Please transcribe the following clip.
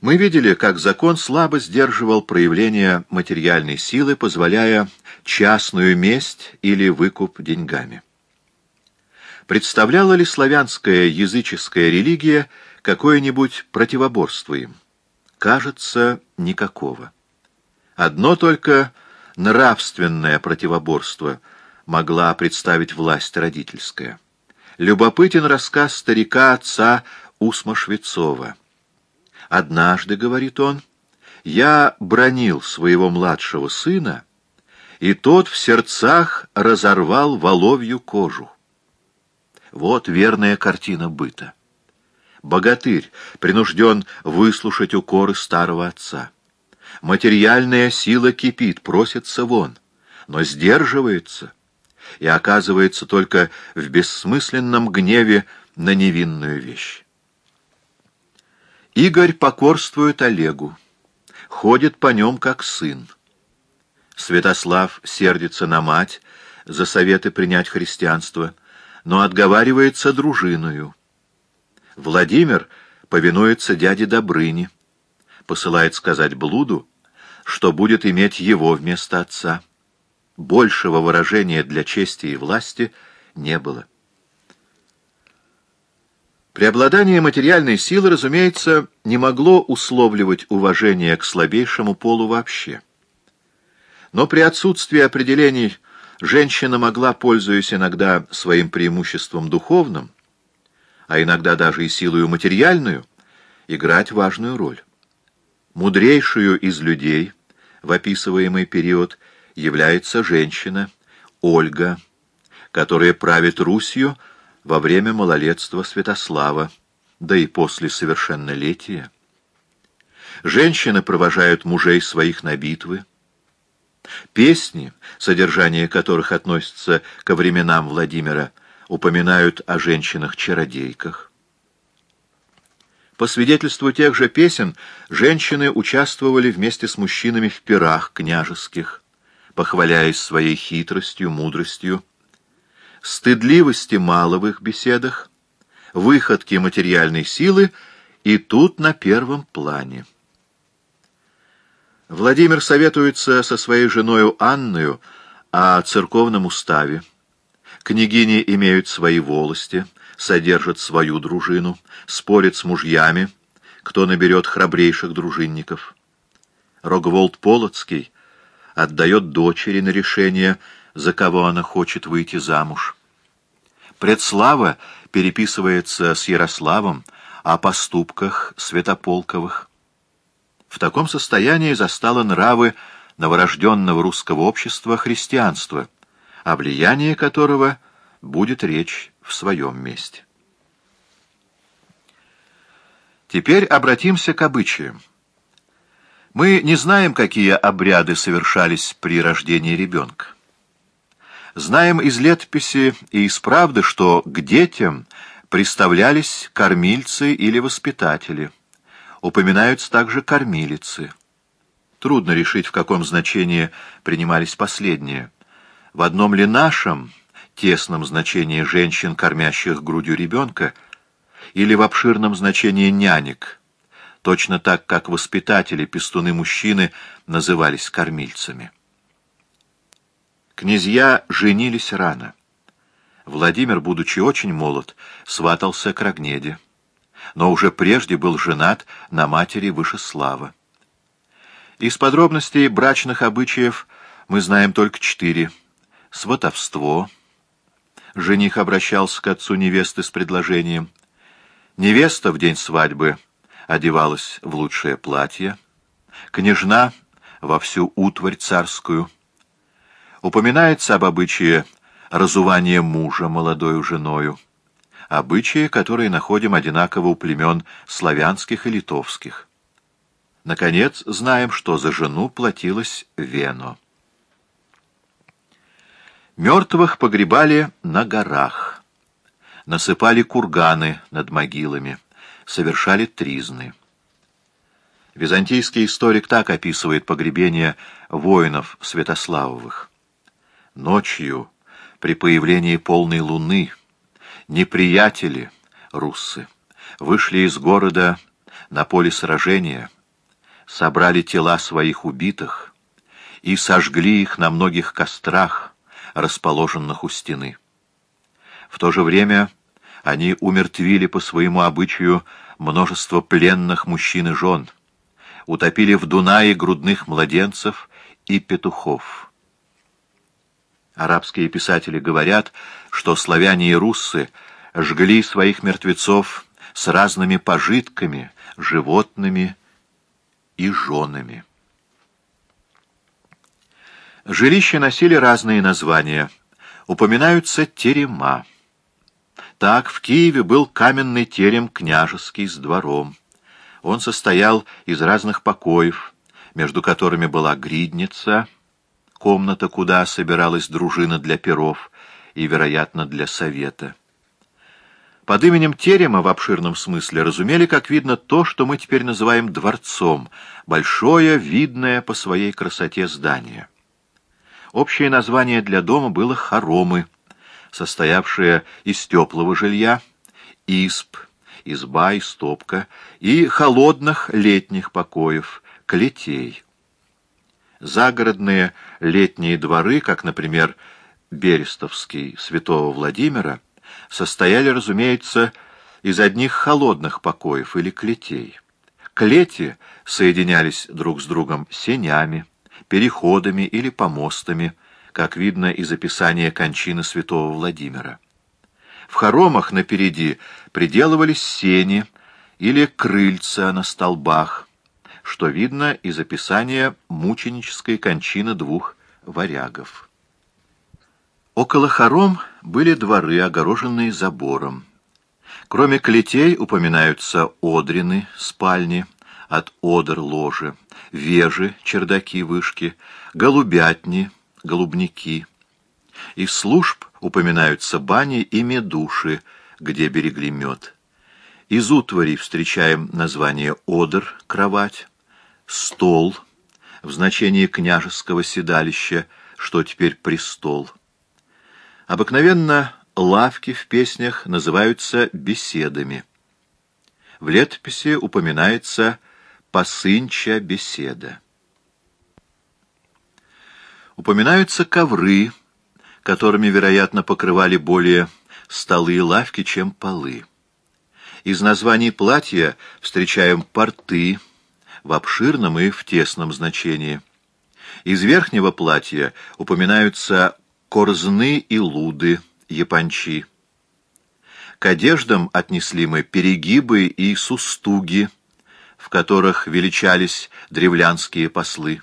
Мы видели, как закон слабо сдерживал проявление материальной силы, позволяя частную месть или выкуп деньгами. Представляла ли славянская языческая религия какое-нибудь противоборство им? Кажется, никакого. Одно только нравственное противоборство могла представить власть родительская. Любопытен рассказ старика-отца Усма Швецова. «Однажды, — говорит он, — я бронил своего младшего сына, и тот в сердцах разорвал воловью кожу. Вот верная картина быта. Богатырь принужден выслушать укоры старого отца. Материальная сила кипит, просится вон, но сдерживается и оказывается только в бессмысленном гневе на невинную вещь. Игорь покорствует Олегу, ходит по нем как сын. Святослав сердится на мать за советы принять христианство, но отговаривается дружиною. Владимир повинуется дяде Добрыне, посылает сказать блуду, что будет иметь его вместо отца. Большего выражения для чести и власти не было. Преобладание материальной силы, разумеется, не могло условливать уважение к слабейшему полу вообще. Но при отсутствии определений женщина могла, пользуясь иногда своим преимуществом духовным, а иногда даже и силою материальную, играть важную роль. Мудрейшую из людей в описываемый период является женщина, Ольга, которая правит Русью, во время малолетства Святослава, да и после совершеннолетия. Женщины провожают мужей своих на битвы. Песни, содержание которых относится ко временам Владимира, упоминают о женщинах-чародейках. По свидетельству тех же песен, женщины участвовали вместе с мужчинами в пирах княжеских, похваляясь своей хитростью, мудростью, стыдливости мало в их беседах, выходки материальной силы и тут на первом плане. Владимир советуется со своей женою Анною о церковном уставе. Княгини имеют свои волости, содержат свою дружину, спорят с мужьями, кто наберет храбрейших дружинников. Рогволд Полоцкий отдает дочери на решение, за кого она хочет выйти замуж. Предслава переписывается с Ярославом о поступках Святополковых. В таком состоянии застало нравы новорожденного русского общества христианства, о влиянии которого будет речь в своем месте. Теперь обратимся к обычаям. Мы не знаем, какие обряды совершались при рождении ребенка. Знаем из летописи и из правды, что к детям представлялись кормильцы или воспитатели. Упоминаются также кормилицы. Трудно решить, в каком значении принимались последние. В одном ли нашем тесном значении женщин, кормящих грудью ребенка, или в обширном значении нянек, точно так, как воспитатели, пестуны-мужчины назывались кормильцами. Князья женились рано. Владимир, будучи очень молод, сватался к Рогнеде, но уже прежде был женат на матери Вышеслава. Из подробностей брачных обычаев мы знаем только четыре. Сватовство. Жених обращался к отцу невесты с предложением. Невеста в день свадьбы одевалась в лучшее платье. Княжна во всю утварь царскую — Упоминается об обычае разувания мужа молодою женою, обычаи, которые находим одинаково у племен славянских и литовских. Наконец, знаем, что за жену платилось вено. Мертвых погребали на горах, насыпали курганы над могилами, совершали тризны. Византийский историк так описывает погребение воинов Святославовых. Ночью, при появлении полной луны, неприятели, руссы, вышли из города на поле сражения, собрали тела своих убитых и сожгли их на многих кострах, расположенных у стены. В то же время они умертвили по своему обычаю множество пленных мужчин и жен, утопили в Дунае грудных младенцев и петухов. Арабские писатели говорят, что славяне и руссы жгли своих мертвецов с разными пожитками, животными и женами. Жилища носили разные названия. Упоминаются терема. Так в Киеве был каменный терем княжеский с двором. Он состоял из разных покоев, между которыми была гридница, комната, куда собиралась дружина для перов и, вероятно, для совета. Под именем терема в обширном смысле разумели, как видно, то, что мы теперь называем дворцом, большое, видное по своей красоте здание. Общее название для дома было хоромы — состоявшая из теплого жилья, исп, изба и стопка, и холодных летних покоев, клетей. Загородные летние дворы, как, например, Берестовский святого Владимира, состояли, разумеется, из одних холодных покоев или клетей. Клети соединялись друг с другом сенями, переходами или помостами, как видно из описания кончины святого Владимира. В хоромах напереди приделывались сени или крыльца на столбах, что видно из описания мученической кончины двух варягов. Около хором были дворы, огороженные забором. Кроме клетей упоминаются одрины, спальни, от одр ложи, вежи, чердаки, вышки, голубятни, голубники. Из служб упоминаются бани и медуши, где берегли мед. Из утвари встречаем название «одр» — кровать, «стол» в значении княжеского седалища, что теперь престол. Обыкновенно лавки в песнях называются беседами. В летописи упоминается «посынча беседа». Упоминаются ковры, которыми, вероятно, покрывали более столы и лавки, чем полы. Из названий платья встречаем порты в обширном и в тесном значении. Из верхнего платья упоминаются корзны и луды, япончи. К одеждам отнесли мы перегибы и сустуги, в которых величались древлянские послы.